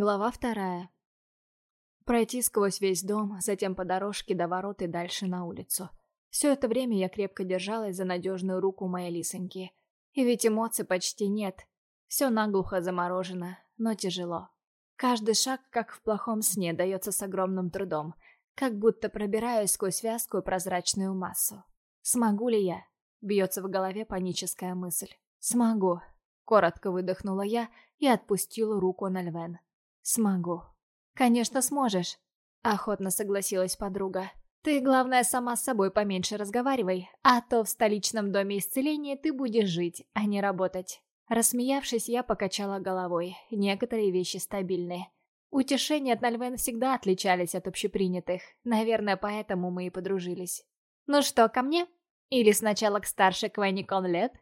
Глава вторая. Пройти сквозь весь дом, затем по дорожке до ворот и дальше на улицу. Все это время я крепко держалась за надежную руку моей лисоньки. И ведь эмоций почти нет. Все наглухо заморожено, но тяжело. Каждый шаг, как в плохом сне, дается с огромным трудом, как будто пробираюсь сквозь вязкую прозрачную массу. Смогу ли я? Бьется в голове паническая мысль. Смогу. Коротко выдохнула я и отпустила руку на Львен. «Смогу». «Конечно, сможешь», — охотно согласилась подруга. «Ты, главное, сама с собой поменьше разговаривай, а то в столичном доме исцеления ты будешь жить, а не работать». Рассмеявшись, я покачала головой. Некоторые вещи стабильные. Утешения от Нальвен всегда отличались от общепринятых. Наверное, поэтому мы и подружились. «Ну что, ко мне? Или сначала к старшей Квенни Конлет?»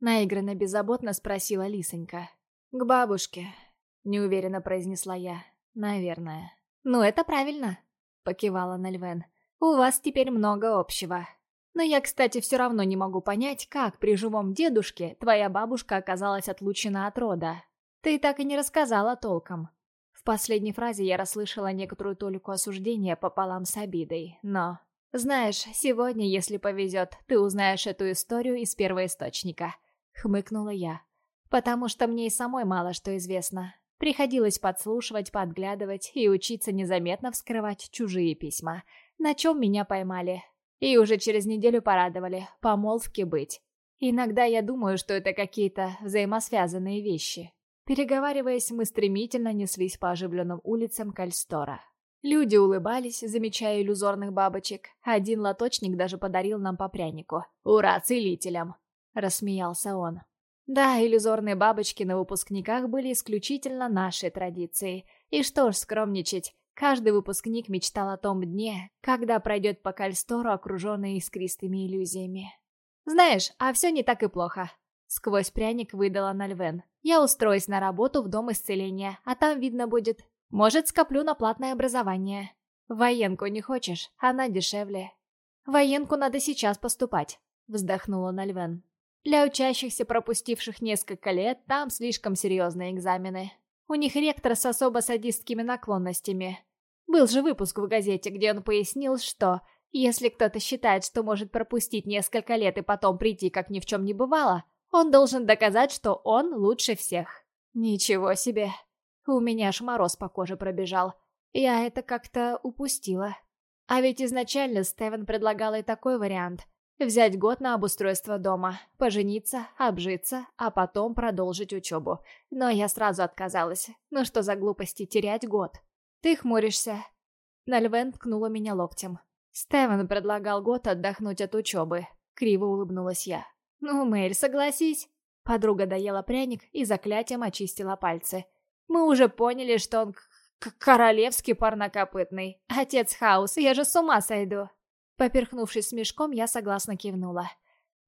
Наигранно беззаботно спросила Лисонька. «К бабушке», — неуверенно произнесла я. «Наверное». «Ну, это правильно», — покивала Нальвен. «У вас теперь много общего. Но я, кстати, все равно не могу понять, как при живом дедушке твоя бабушка оказалась отлучена от рода. Ты так и не рассказала толком». В последней фразе я расслышала некоторую толику осуждения пополам с обидой, но... «Знаешь, сегодня, если повезет, ты узнаешь эту историю из первоисточника», — хмыкнула я. «Потому что мне и самой мало что известно. Приходилось подслушивать, подглядывать и учиться незаметно вскрывать чужие письма, на чем меня поймали. И уже через неделю порадовали, помолвки быть. Иногда я думаю, что это какие-то взаимосвязанные вещи. Переговариваясь, мы стремительно неслись по оживленным улицам Кальстора. Люди улыбались, замечая иллюзорных бабочек. Один лоточник даже подарил нам по прянику. «Ура, целителям!» — рассмеялся он. Да, иллюзорные бабочки на выпускниках были исключительно нашей традицией. И что ж скромничать, каждый выпускник мечтал о том дне, когда пройдет по кальстору, окруженный искристыми иллюзиями. «Знаешь, а все не так и плохо», — сквозь пряник выдала Нальвен. «Я устроюсь на работу в Дом исцеления, а там видно будет. Может, скоплю на платное образование. Военку не хочешь? Она дешевле». «Военку надо сейчас поступать», — вздохнула Нальвен. Для учащихся, пропустивших несколько лет, там слишком серьезные экзамены. У них ректор с особо садистскими наклонностями. Был же выпуск в газете, где он пояснил, что если кто-то считает, что может пропустить несколько лет и потом прийти, как ни в чем не бывало, он должен доказать, что он лучше всех. Ничего себе. У меня аж мороз по коже пробежал. Я это как-то упустила. А ведь изначально Стевен предлагал и такой вариант. Взять год на обустройство дома, пожениться, обжиться, а потом продолжить учебу. Но я сразу отказалась. Ну что за глупости терять год? Ты хмуришься. Нальвен ткнула меня локтем. Стевен предлагал год отдохнуть от учебы. Криво улыбнулась я. Ну, Мэль, согласись. Подруга доела пряник и заклятием очистила пальцы. Мы уже поняли, что он королевский парнокопытный. Отец Хаус, я же с ума сойду. Поперхнувшись смешком, я согласно кивнула.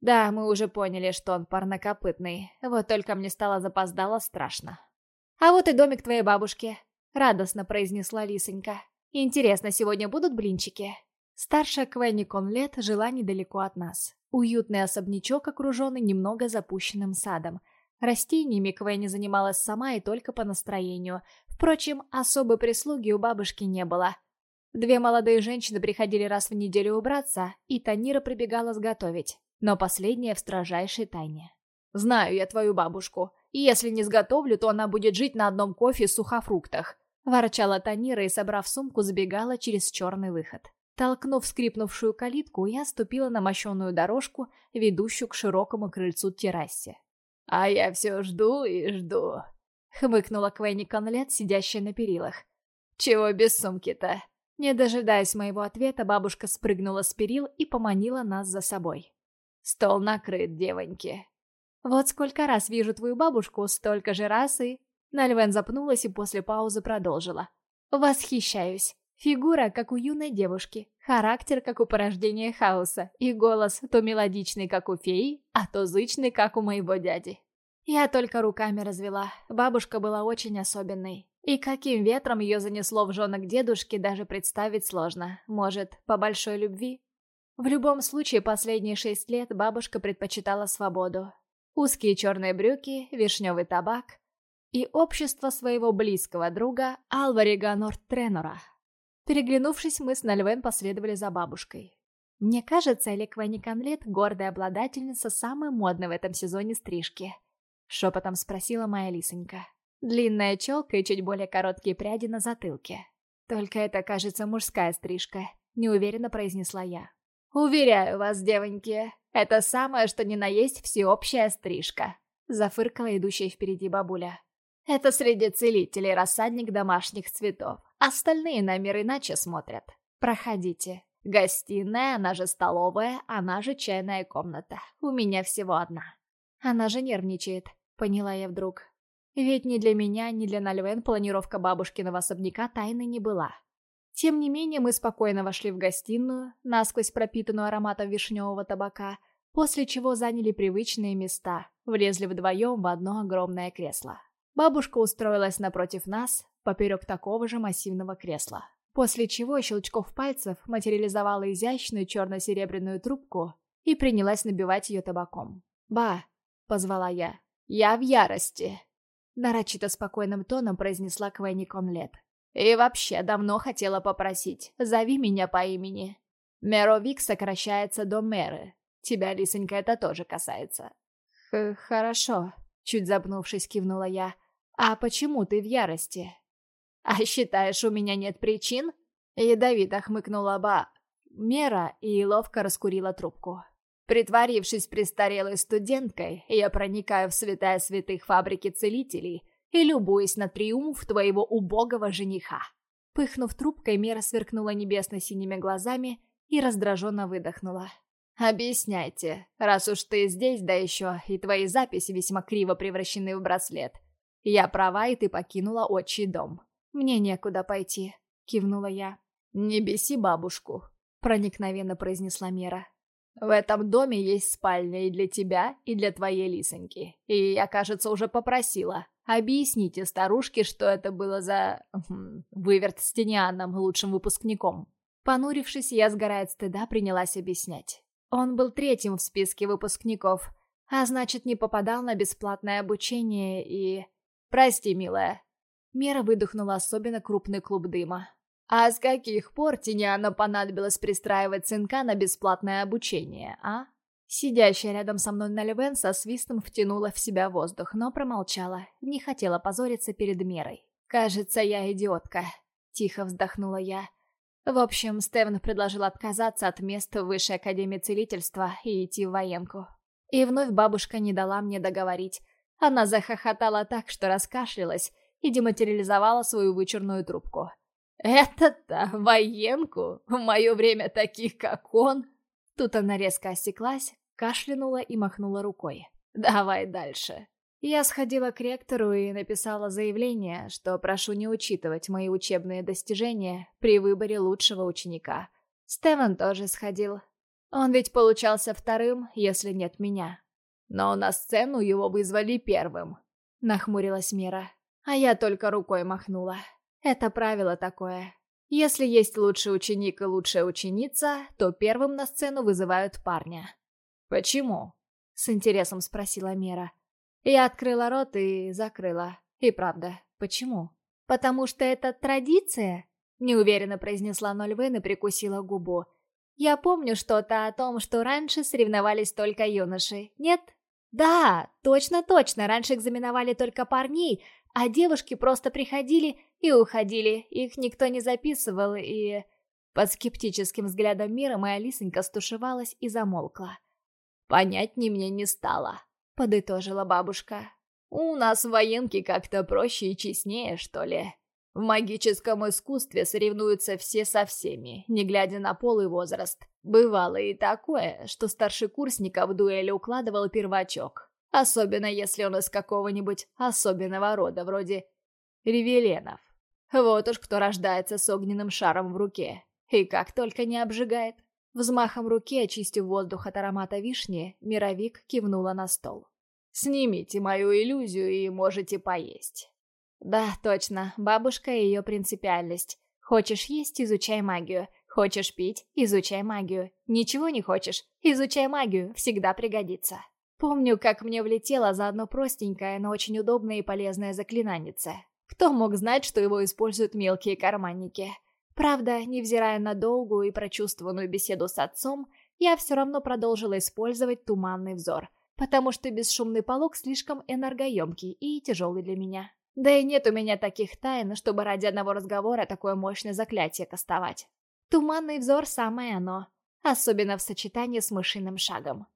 Да, мы уже поняли, что он парнокопытный. Вот только мне стало запоздало страшно. «А вот и домик твоей бабушки», — радостно произнесла Лисонька. «Интересно, сегодня будут блинчики?» Старшая Квенни Конлет жила недалеко от нас. Уютный особнячок, окруженный немного запущенным садом. Растениями Квенни занималась сама и только по настроению. Впрочем, особой прислуги у бабушки не было. Две молодые женщины приходили раз в неделю убраться, и Танира прибегала сготовить, но последняя в строжайшей тайне. «Знаю я твою бабушку, и если не сготовлю, то она будет жить на одном кофе и сухофруктах», ворчала Танира и, собрав сумку, забегала через черный выход. Толкнув скрипнувшую калитку, я ступила на мощеную дорожку, ведущую к широкому крыльцу террасе. «А я все жду и жду», — хмыкнула Квенни Конлет, сидящая на перилах. «Чего без сумки-то?» Не дожидаясь моего ответа, бабушка спрыгнула с перил и поманила нас за собой. «Стол накрыт, девоньки». «Вот сколько раз вижу твою бабушку, столько же раз и...» Нальвен запнулась и после паузы продолжила. «Восхищаюсь. Фигура, как у юной девушки, характер, как у порождения хаоса, и голос то мелодичный, как у феи, а то зычный, как у моего дяди». Я только руками развела. Бабушка была очень особенной. И каким ветром ее занесло в жены к дедушке, даже представить сложно. Может, по большой любви? В любом случае, последние шесть лет бабушка предпочитала свободу. Узкие черные брюки, вишневый табак. и общество своего близкого друга Алварига Норд-Тренора. Переглянувшись, мы с Нальвен последовали за бабушкой. Мне кажется, Элеквани Конлет — гордая обладательница самой модной в этом сезоне стрижки. Шепотом спросила моя лисонька. Длинная челка и чуть более короткие пряди на затылке. Только это, кажется, мужская стрижка, неуверенно произнесла я. Уверяю вас, девоньки, это самое, что ни на есть всеобщая стрижка, зафыркала идущая впереди бабуля. Это среди целителей рассадник домашних цветов. Остальные на мир иначе смотрят. Проходите. Гостиная, она же столовая, она же чайная комната. У меня всего одна. Она же нервничает, поняла я вдруг. Ведь ни для меня, ни для Нальвен планировка бабушкиного особняка тайны не была. Тем не менее, мы спокойно вошли в гостиную, насквозь пропитанную ароматом вишневого табака, после чего заняли привычные места, влезли вдвоем в одно огромное кресло. Бабушка устроилась напротив нас, поперек такого же массивного кресла. После чего щелчков пальцев материализовала изящную черно-серебряную трубку и принялась набивать ее табаком. «Ба!» — позвала я. «Я в ярости!» Нарочито спокойным тоном произнесла Квенни Конлет. «И вообще давно хотела попросить. Зови меня по имени. Меровик сокращается до Меры. Тебя, Лисонька, это тоже касается». Х «Хорошо», — чуть запнувшись, кивнула я. «А почему ты в ярости?» «А считаешь, у меня нет причин?» Ядовито хмыкнула Ба Мера и ловко раскурила трубку. Притворившись престарелой студенткой, я проникаю в святая святых фабрики целителей и любуюсь на триумф твоего убогого жениха. Пыхнув трубкой, Мера сверкнула небесно-синими глазами и раздраженно выдохнула. «Объясняйте, раз уж ты здесь, да еще и твои записи весьма криво превращены в браслет. Я права, и ты покинула отчий дом. «Мне некуда пойти», — кивнула я. «Не беси бабушку», — проникновенно произнесла Мера. «В этом доме есть спальня и для тебя, и для твоей лисоньки. И я, кажется, уже попросила. Объясните старушке, что это было за... Хм, выверт с Тенианом, лучшим выпускником». Понурившись, я, сгорая от стыда, принялась объяснять. Он был третьим в списке выпускников, а значит, не попадал на бесплатное обучение и... «Прости, милая, Мера выдохнула особенно крупный клуб дыма. «А с каких пор Тиниану понадобилось пристраивать сынка на бесплатное обучение, а?» Сидящая рядом со мной Нальвен со свистом втянула в себя воздух, но промолчала, не хотела позориться перед Мерой. «Кажется, я идиотка», — тихо вздохнула я. В общем, Стевен предложил отказаться от места в Высшей Академии Целительства и идти в военку. И вновь бабушка не дала мне договорить. Она захохотала так, что раскашлялась, и дематериализовала свою вычурную трубку. «Это-то военку? В мое время таких, как он?» Тут она резко осеклась, кашлянула и махнула рукой. «Давай дальше». Я сходила к ректору и написала заявление, что прошу не учитывать мои учебные достижения при выборе лучшего ученика. Стевен тоже сходил. Он ведь получался вторым, если нет меня. Но на сцену его вызвали первым. Нахмурилась Мира. А я только рукой махнула. Это правило такое. Если есть лучший ученик и лучшая ученица, то первым на сцену вызывают парня. «Почему?» — с интересом спросила Мера. Я открыла рот и закрыла. И правда, почему? «Потому что это традиция?» — неуверенно произнесла Нольвен и прикусила губу. «Я помню что-то о том, что раньше соревновались только юноши, нет?» «Да, точно-точно, раньше экзаменовали только парней, а девушки просто приходили и уходили, их никто не записывал, и... Под скептическим взглядом мира моя лисонька стушевалась и замолкла. «Понятней мне не стало», — подытожила бабушка. «У нас в как-то проще и честнее, что ли. В магическом искусстве соревнуются все со всеми, не глядя на пол и возраст. Бывало и такое, что старшекурсника в дуэли укладывал первачок. Особенно если он из какого-нибудь особенного рода, вроде ревеленов. Вот уж кто рождается с огненным шаром в руке. И как только не обжигает. Взмахом руки, очистив воздух от аромата вишни, мировик кивнула на стол. «Снимите мою иллюзию и можете поесть». «Да, точно, бабушка и ее принципиальность. Хочешь есть – изучай магию. Хочешь пить – изучай магию. Ничего не хочешь – изучай магию, всегда пригодится». Помню, как мне влетело за одно простенькое, но очень удобное и полезное заклинанице. Кто мог знать, что его используют мелкие карманники? Правда, невзирая на долгую и прочувствованную беседу с отцом, я все равно продолжила использовать туманный взор, потому что бесшумный полог слишком энергоемкий и тяжелый для меня. Да и нет у меня таких тайн, чтобы ради одного разговора такое мощное заклятие кастовать. Туманный взор самое оно, особенно в сочетании с мышиным шагом.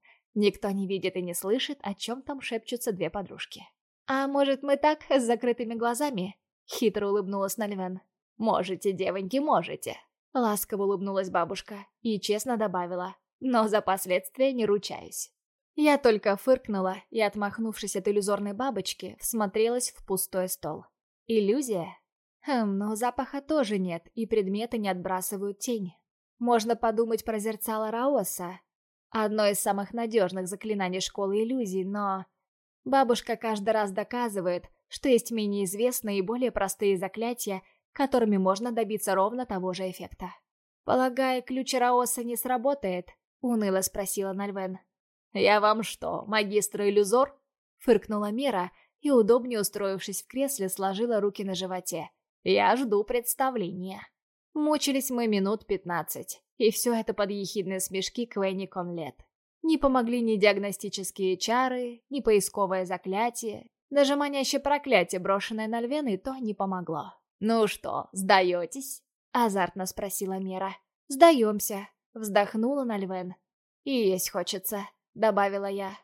Никто не видит и не слышит, о чем там шепчутся две подружки. «А может, мы так, с закрытыми глазами?» Хитро улыбнулась Нальвен. «Можете, девоньки, можете!» Ласково улыбнулась бабушка и честно добавила. «Но за последствия не ручаюсь». Я только фыркнула и, отмахнувшись от иллюзорной бабочки, всмотрелась в пустой стол. Иллюзия? Хм, но запаха тоже нет, и предметы не отбрасывают тень. Можно подумать про зерцало Раоса. Одно из самых надежных заклинаний школы иллюзий, но... Бабушка каждый раз доказывает, что есть менее известные и более простые заклятия, которыми можно добиться ровно того же эффекта. «Полагаю, ключ Раоса не сработает?» — уныло спросила Нальвен. «Я вам что, магистр-иллюзор?» — фыркнула Мира и, удобнее устроившись в кресле, сложила руки на животе. «Я жду представления». Мучились мы минут пятнадцать, и все это под ехидные смешки Квенни Конлет. Не помогли ни диагностические чары, ни поисковое заклятие, даже манящее проклятие, брошенное на Львен, и то не помогло. «Ну что, сдаетесь?» — азартно спросила Мира. «Сдаемся», — вздохнула Нальвен. «И есть хочется», добавила я.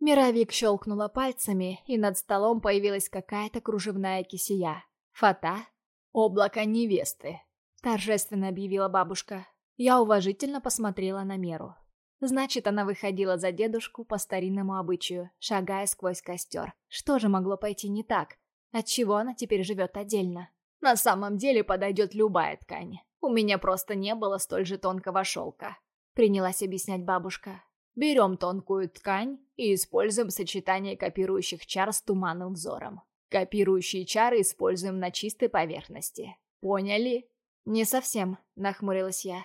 Мировик щелкнула пальцами, и над столом появилась какая-то кружевная кисия. Фата? Облако невесты. Торжественно объявила бабушка. Я уважительно посмотрела на Меру. Значит, она выходила за дедушку по старинному обычаю, шагая сквозь костер. Что же могло пойти не так? Отчего она теперь живет отдельно? На самом деле подойдет любая ткань. У меня просто не было столь же тонкого шелка. Принялась объяснять бабушка. Берем тонкую ткань и используем сочетание копирующих чар с туманным взором. Копирующие чары используем на чистой поверхности. Поняли? Не совсем, нахмурилась я.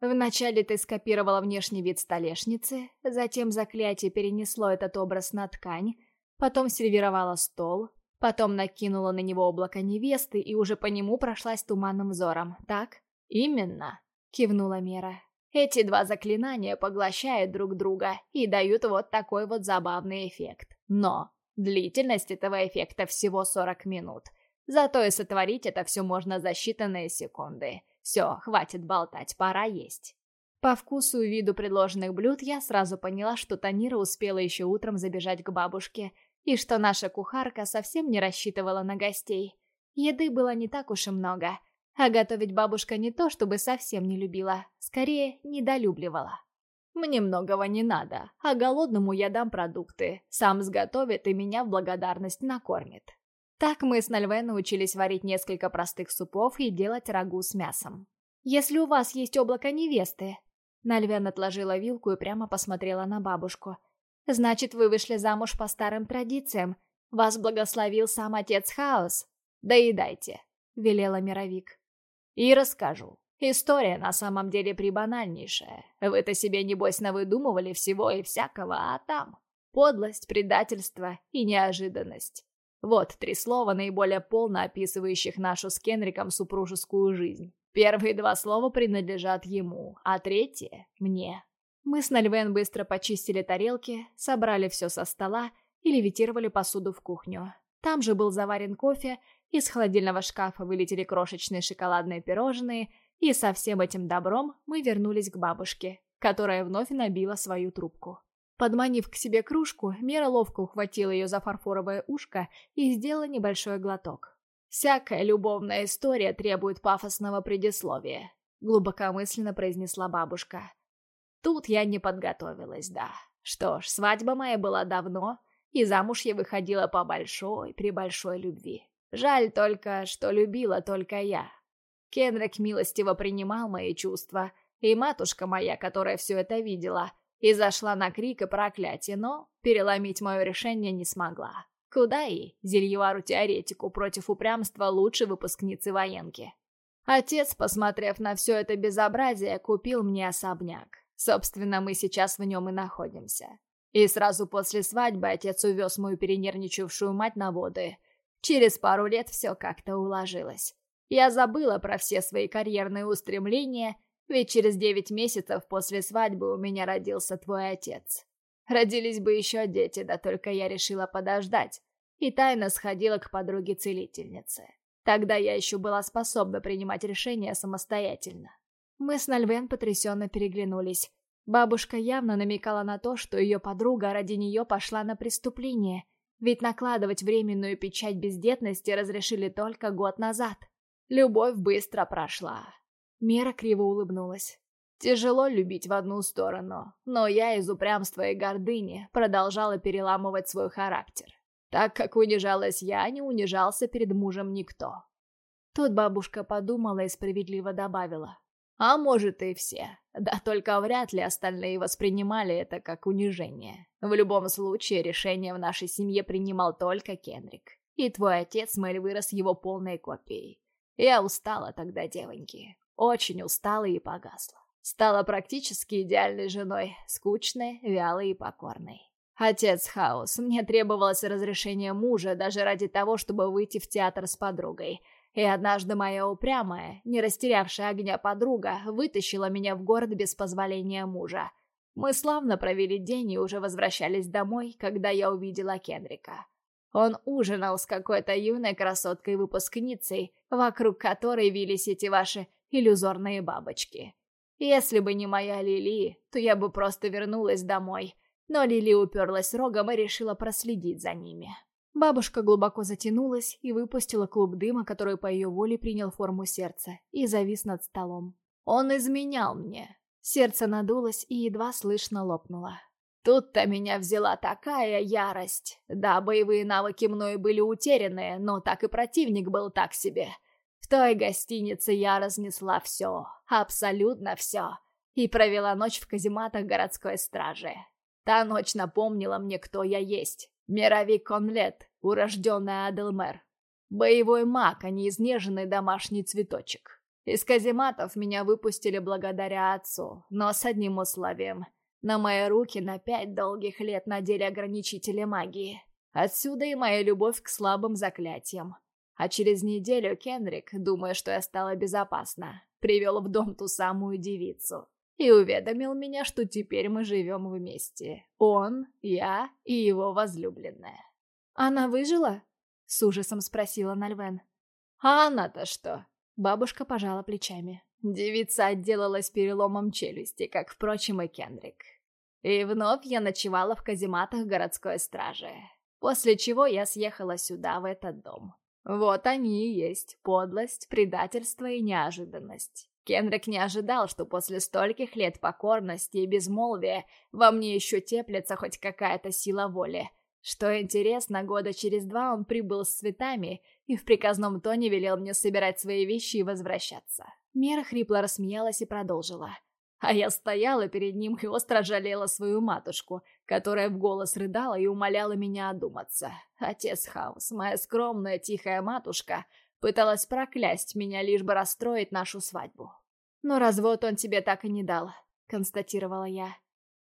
Вначале ты скопировала внешний вид столешницы, затем заклятие перенесло этот образ на ткань, потом сервировала стол, потом накинула на него облако невесты и уже по нему прошлась туманным взором, так? Именно, кивнула Мера. Эти два заклинания поглощают друг друга и дают вот такой вот забавный эффект. Но длительность этого эффекта всего 40 минут. Зато и сотворить это все можно за считанные секунды. Все, хватит болтать, пора есть. По вкусу и виду предложенных блюд я сразу поняла, что Танира успела еще утром забежать к бабушке, и что наша кухарка совсем не рассчитывала на гостей. Еды было не так уж и много — а готовить бабушка не то, чтобы совсем не любила, скорее, недолюбливала. Мне многого не надо, а голодному я дам продукты. Сам сготовит и меня в благодарность накормит. Так мы с Нальве научились варить несколько простых супов и делать рагу с мясом. «Если у вас есть облако невесты...» Нальвен отложила вилку и прямо посмотрела на бабушку. «Значит, вы вышли замуж по старым традициям. Вас благословил сам отец Хаос. Доедайте», — велела Мировик. И расскажу. История на самом деле прибанальнейшая. Вы-то себе, небось, навыдумывали всего и всякого, а там подлость, предательство и неожиданность. Вот три слова, наиболее полно описывающих нашу с Кенриком супружескую жизнь. Первые два слова принадлежат ему, а третье — мне. Мы с Нальвен быстро почистили тарелки, собрали все со стола и левитировали посуду в кухню. Там же был заварен кофе, из холодильного шкафа вылетели крошечные шоколадные пирожные, и со всем этим добром мы вернулись к бабушке, которая вновь набила свою трубку. Подманив к себе кружку, Мера ловко ухватила ее за фарфоровое ушко и сделала небольшой глоток. «Всякая любовная история требует пафосного предисловия», — глубокомысленно произнесла бабушка. «Тут я не подготовилась, да. Что ж, свадьба моя была давно, и замуж я выходила по большой, при большой любви. Жаль только, что любила только я. Кенрик милостиво принимал мои чувства, и матушка моя, которая все это видела, и зашла на крик и проклятие, но переломить мое решение не смогла. Куда и Зельевару-теоретику против упрямства лучшей выпускницы военки. Отец, посмотрев на все это безобразие, купил мне особняк. Собственно, мы сейчас в нем и находимся. И сразу после свадьбы отец увез мою перенервничавшую мать на воды. Через пару лет все как-то уложилось. Я забыла про все свои карьерные устремления, ведь через девять месяцев после свадьбы у меня родился твой отец. Родились бы еще дети, да только я решила подождать и тайно сходила к подруге-целительнице. Тогда я еще была способна принимать решения самостоятельно. Мы с Нальвен потрясенно переглянулись. Бабушка явно намекала на то, что ее подруга ради нее пошла на преступление, ведь накладывать временную печать бездетности разрешили только год назад. Любовь быстро прошла. Мера криво улыбнулась. Тяжело любить в одну сторону, но я из упрямства и гордыни продолжала переламывать свой характер. Так как унижалась я, не унижался перед мужем никто. Тут бабушка подумала и справедливо добавила. А может и все. Да только вряд ли остальные воспринимали это как унижение. В любом случае, решение в нашей семье принимал только Кенрик. И твой отец Мэль вырос его полной копией. Я устала тогда, девоньки. Очень устала и погасла. Стала практически идеальной женой, скучной, вялой и покорной. Отец Хаус, мне требовалось разрешение мужа даже ради того, чтобы выйти в театр с подругой. И однажды моя упрямая, не растерявшая огня подруга, вытащила меня в город без позволения мужа. Мы славно провели день и уже возвращались домой, когда я увидела Кенрика. Он ужинал с какой-то юной красоткой-выпускницей, вокруг которой вились эти ваши иллюзорные бабочки. Если бы не моя Лили, то я бы просто вернулась домой. Но Лили уперлась рогом и решила проследить за ними. Бабушка глубоко затянулась и выпустила клуб дыма, который по ее воле принял форму сердца, и завис над столом. «Он изменял мне!» Сердце надулось и едва слышно лопнуло. Тут-то меня взяла такая ярость. Да, боевые навыки мною были утеряны, но так и противник был так себе. В той гостинице я разнесла все, абсолютно все, и провела ночь в казематах городской стражи. Та ночь напомнила мне, кто я есть. Мировик Конлет, урожденный Аделмер. Боевой маг, а не изнеженный домашний цветочек. Из казематов меня выпустили благодаря отцу, но с одним условием — на мои руки на пять долгих лет надели ограничители магии. Отсюда и моя любовь к слабым заклятиям. А через неделю Кенрик, думая, что я стала безопасна, привел в дом ту самую девицу. И уведомил меня, что теперь мы живем вместе. Он, я и его возлюбленная. «Она выжила?» — с ужасом спросила Нальвен. «А она-то что?» — бабушка пожала плечами. Девица отделалась переломом челюсти, как, впрочем, и Кенрик. И вновь я ночевала в казематах городской стражи. После чего я съехала сюда, в этот дом. Вот они и есть подлость, предательство и неожиданность. Кенрик не ожидал, что после стольких лет покорности и безмолвия во мне еще теплится хоть какая-то сила воли. Что интересно, года через два он прибыл с цветами и в приказном тоне велел мне собирать свои вещи и возвращаться. Мера хрипло рассмеялась и продолжила. А я стояла перед ним и остро жалела свою матушку, которая в голос рыдала и умоляла меня одуматься. Отец Хаус, моя скромная тихая матушка, пыталась проклясть меня, лишь бы расстроить нашу свадьбу. «Но развод он тебе так и не дал», — констатировала я.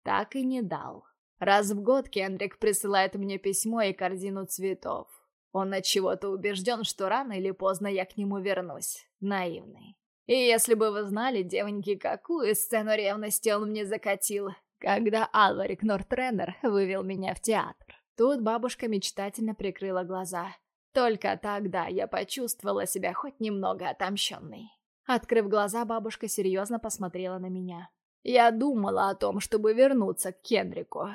«Так и не дал. Раз в год Кендрик присылает мне письмо и корзину цветов. Он от чего-то убежден, что рано или поздно я к нему вернусь. Наивный. И если бы вы знали, девоньки, какую сцену ревности он мне закатил, когда Алварик Нортренер вывел меня в театр. Тут бабушка мечтательно прикрыла глаза. Только тогда я почувствовала себя хоть немного отомщенной. Открыв глаза, бабушка серьезно посмотрела на меня. Я думала о том, чтобы вернуться к Кенрику.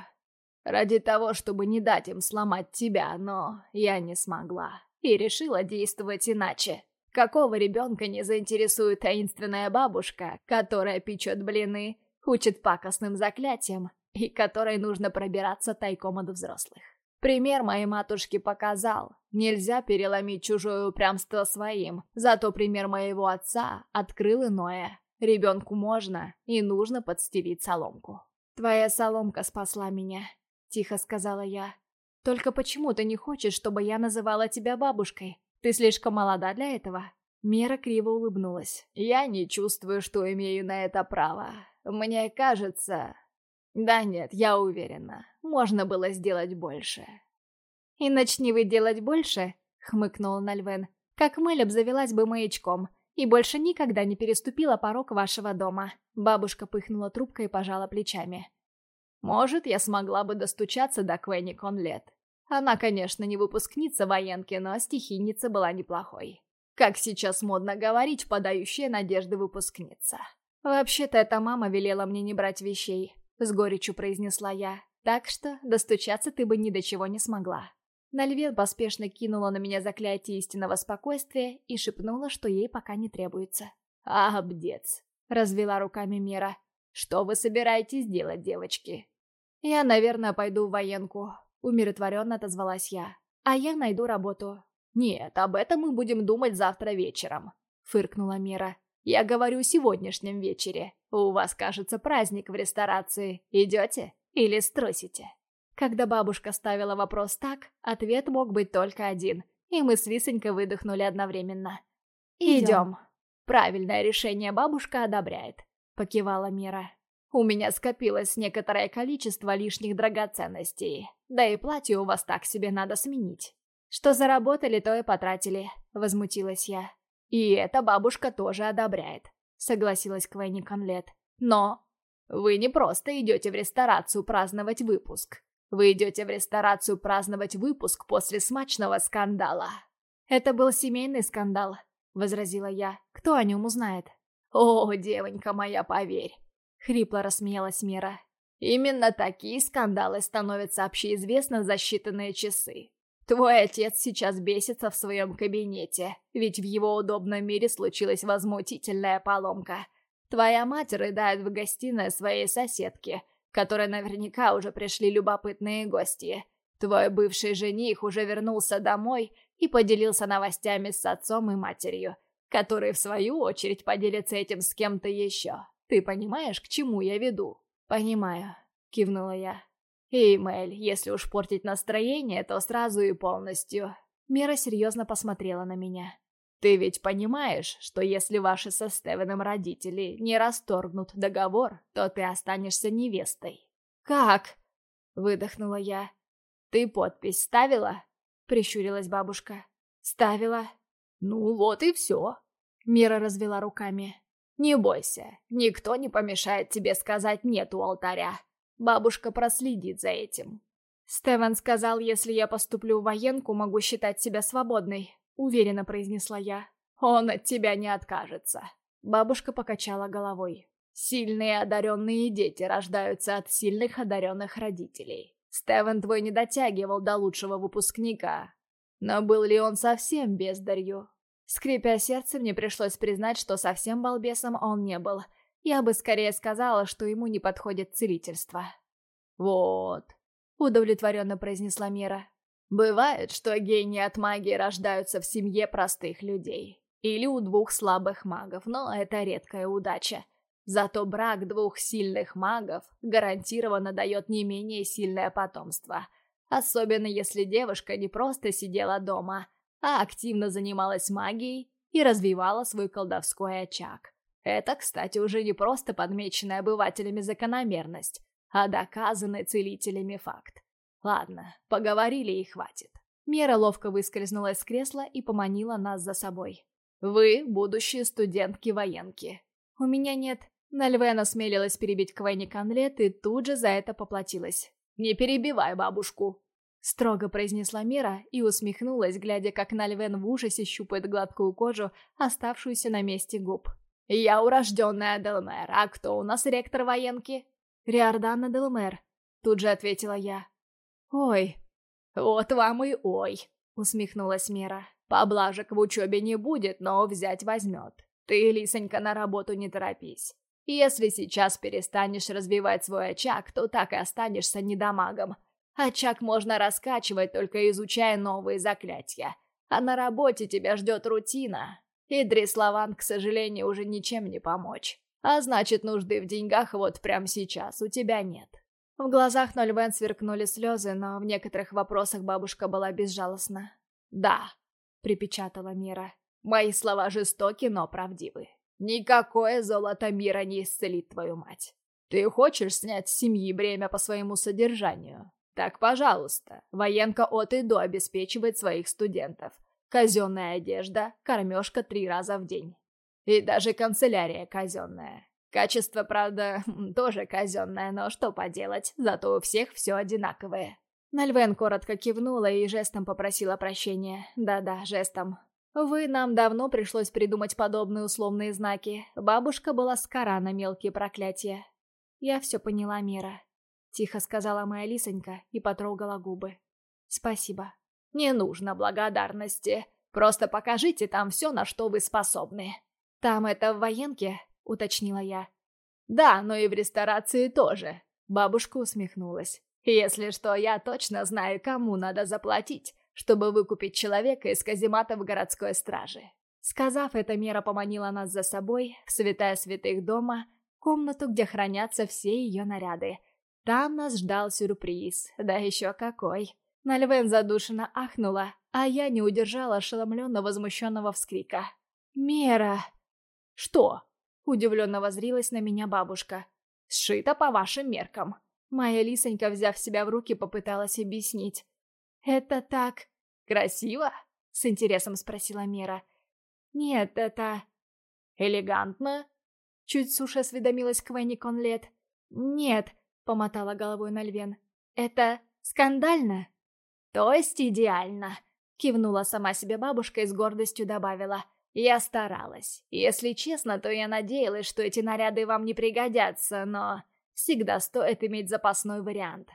Ради того, чтобы не дать им сломать тебя, но я не смогла. И решила действовать иначе. Какого ребенка не заинтересует таинственная бабушка, которая печет блины, учит пакостным заклятиям и которой нужно пробираться тайком от взрослых? Пример моей матушки показал, нельзя переломить чужое упрямство своим, зато пример моего отца открыл иное. Ребенку можно и нужно подстелить соломку. «Твоя соломка спасла меня», — тихо сказала я. «Только почему ты не хочешь, чтобы я называла тебя бабушкой? Ты слишком молода для этого?» Мера криво улыбнулась. «Я не чувствую, что имею на это право. Мне кажется, Да нет, я уверена, можно было сделать больше. И начни вы делать больше, хмыкнул Нальвен, как Мэль обзавелась бы маячком и больше никогда не переступила порог вашего дома. Бабушка пыхнула трубкой и пожала плечами. Может, я смогла бы достучаться до Квенни Конлет. Она, конечно, не выпускница военки, но стихийница была неплохой. Как сейчас модно говорить, подающая надежды выпускница. Вообще-то эта мама велела мне не брать вещей, с горечью произнесла я. Так что достучаться ты бы ни до чего не смогла. Нальвен поспешно кинула на меня заклятие истинного спокойствия и шепнула, что ей пока не требуется. «Абдец!» — развела руками Мира. «Что вы собираетесь делать, девочки?» «Я, наверное, пойду в военку», — умиротворенно отозвалась я. «А я найду работу». «Нет, об этом мы будем думать завтра вечером», — фыркнула Мира. «Я говорю о сегодняшнем вечере. У вас, кажется, праздник в ресторации. Идете или струсите?» Когда бабушка ставила вопрос так, ответ мог быть только один, и мы с Лисонькой выдохнули одновременно. «Идем». «Правильное решение бабушка одобряет», — покивала Мира. «У меня скопилось некоторое количество лишних драгоценностей, да и платье у вас так себе надо сменить». «Что заработали, то и потратили», — возмутилась я. «И эта бабушка тоже одобряет», — согласилась Квенни Конлет. «Но вы не просто идете в ресторацию праздновать выпуск. Вы идете в ресторацию праздновать выпуск после смачного скандала». «Это был семейный скандал», — возразила я. «Кто о нем узнает?» «О, девонька моя, поверь», — хрипло рассмеялась Мира. «Именно такие скандалы становятся общеизвестны за считанные часы. Твой отец сейчас бесится в своем кабинете, ведь в его удобном мире случилась возмутительная поломка. Твоя мать рыдает в гостиной своей соседки, которой наверняка уже пришли любопытные гости. Твой бывший жених уже вернулся домой и поделился новостями с отцом и матерью, которые, в свою очередь, поделятся этим с кем-то еще. Ты понимаешь, к чему я веду?» «Понимаю», — кивнула я. «Эй, Мэль, если уж портить настроение, то сразу и полностью». Мира серьезно посмотрела на меня. «Ты ведь понимаешь, что если ваши со Стевеном родители не расторгнут договор, то ты останешься невестой?» «Как?» — выдохнула я. «Ты подпись ставила?» — прищурилась бабушка. «Ставила». «Ну вот и все». Мира развела руками. «Не бойся, никто не помешает тебе сказать «нет» у алтаря. Бабушка проследит за этим. Стевен сказал, если я поступлю в военку, могу считать себя свободной, уверенно произнесла я. Он от тебя не откажется. Бабушка покачала головой. Сильные одаренные дети рождаются от сильных одаренных родителей. Стевен твой не дотягивал до лучшего выпускника. Но был ли он совсем бездарью? Скрипя сердце, мне пришлось признать, что совсем балбесом он не был — я бы скорее сказала, что ему не подходит целительство. «Вот», — удовлетворенно произнесла Мира. «Бывает, что гении от магии рождаются в семье простых людей. Или у двух слабых магов, но это редкая удача. Зато брак двух сильных магов гарантированно дает не менее сильное потомство. Особенно если девушка не просто сидела дома, а активно занималась магией и развивала свой колдовской очаг. Это, кстати, уже не просто подмеченная обывателями закономерность, а доказанный целителями факт. Ладно, поговорили и хватит. Мера ловко выскользнула из кресла и поманила нас за собой. «Вы будущие студентки-военки». «У меня нет...» Нальвена смелилась перебить Квенни Конлет и тут же за это поплатилась. «Не перебивай бабушку!» Строго произнесла Мира и усмехнулась, глядя, как Нальвен в ужасе щупает гладкую кожу, оставшуюся на месте губ. «Я урожденная Делмер. А кто у нас ректор военки?» «Риордана Делмер», — тут же ответила я. «Ой». «Вот вам и ой», — усмехнулась Мира. «Поблажек в учебе не будет, но взять возьмет. Ты, Лисонька, на работу не торопись. Если сейчас перестанешь развивать свой очаг, то так и останешься недомагом. Очаг можно раскачивать, только изучая новые заклятия. А на работе тебя ждет рутина, и Дриславан, к сожалению, уже ничем не помочь. А значит, нужды в деньгах вот прямо сейчас у тебя нет. В глазах Нольвен сверкнули слезы, но в некоторых вопросах бабушка была безжалостна. «Да», — припечатала Мира. «Мои слова жестоки, но правдивы. Никакое золото мира не исцелит твою мать. «Ты хочешь снять с семьи бремя по своему содержанию? Так, пожалуйста, военка от и до обеспечивает своих студентов. Казенная одежда, кормежка три раза в день. И даже канцелярия казенная. Качество, правда, тоже казенное, но что поделать, зато у всех все одинаковое». Нальвен коротко кивнула и жестом попросила прощения. Да-да, жестом. Вы нам давно пришлось придумать подобные условные знаки. Бабушка была скора на мелкие проклятия. Я все поняла, Мира. Тихо сказала моя лисонька и потрогала губы. Спасибо. Не нужно благодарности. Просто покажите там все, на что вы способны. Там это в военке, уточнила я. Да, но и в ресторации тоже. Бабушка усмехнулась. Если что, я точно знаю, кому надо заплатить, чтобы выкупить человека из каземата в городской страже. Сказав это, Мера поманила нас за собой в святая святых дома, комнату, где хранятся все ее наряды. Там нас ждал сюрприз, да еще какой. Нальвен задушенно ахнула, а я не удержала ошеломленно возмущенного вскрика. «Мера!» «Что?» — удивленно возрилась на меня бабушка. «Сшито по вашим меркам. Моя лисонька, взяв себя в руки, попыталась объяснить. «Это так... красиво?» — с интересом спросила Мира. «Нет, это... элегантно?» Чуть суше осведомилась Квенни Конлет. «Нет», — помотала головой Нальвен. «Это скандально?» «То есть идеально», — кивнула сама себе бабушка и с гордостью добавила. «Я старалась. Если честно, то я надеялась, что эти наряды вам не пригодятся, но...» всегда стоит иметь запасной вариант.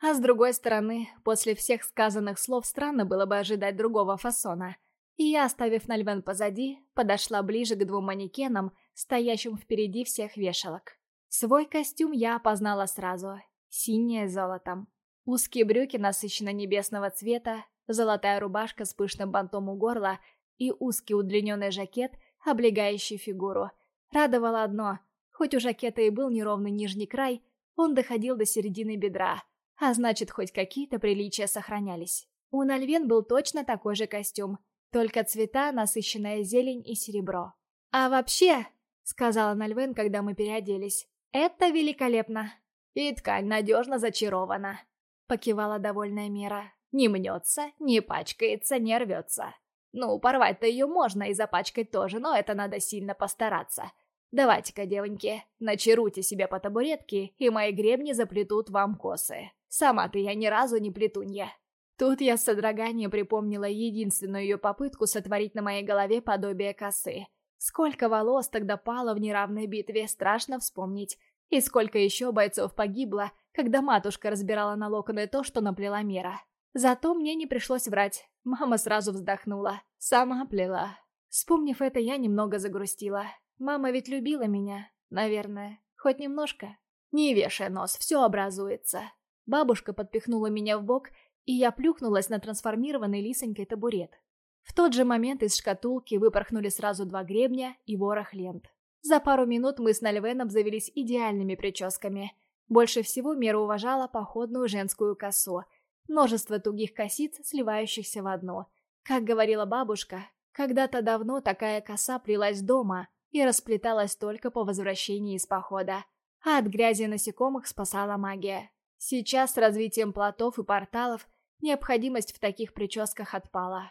А с другой стороны, после всех сказанных слов странно было бы ожидать другого фасона. И я, оставив Нальвен позади, подошла ближе к двум манекенам, стоящим впереди всех вешалок. Свой костюм я опознала сразу. Синее золотом. Узкие брюки насыщенно-небесного цвета, золотая рубашка с пышным бантом у горла и узкий удлиненный жакет, облегающий фигуру. Радовало одно — Хоть у жакета и был неровный нижний край, он доходил до середины бедра, а значит, хоть какие-то приличия сохранялись. У Нальвен был точно такой же костюм, только цвета, насыщенная зелень и серебро. «А вообще», — сказала Нальвен, когда мы переоделись, — «это великолепно». «И ткань надежно зачарована», — покивала довольная Мера. «Не мнется, не пачкается, не рвется. Ну, порвать-то ее можно и запачкать тоже, но это надо сильно постараться. Давайте-ка, девоньки, начаруйте себе по табуретке, и мои гребни заплетут вам косы. Сама-то я ни разу не плетунья. Тут я с содроганием припомнила единственную ее попытку сотворить на моей голове подобие косы. Сколько волос тогда пало в неравной битве, страшно вспомнить. И сколько еще бойцов погибло, когда матушка разбирала на локоны то, что наплела Мера. Зато мне не пришлось врать. Мама сразу вздохнула. Сама плела. Вспомнив это, я немного загрустила. Мама ведь любила меня, наверное, хоть немножко. Не вешай нос, все образуется. Бабушка подпихнула меня в бок, и я плюхнулась на трансформированный лисонькой табурет. В тот же момент из шкатулки выпорхнули сразу два гребня и ворох лент. За пару минут мы с Нальвеном завелись идеальными прическами. Больше всего Мера уважала походную женскую косу. Множество тугих косиц, сливающихся в одну. Как говорила бабушка, когда-то давно такая коса плелась дома, и расплеталась только по возвращении из похода. А от грязи насекомых спасала магия. Сейчас с развитием плотов и порталов необходимость в таких прическах отпала.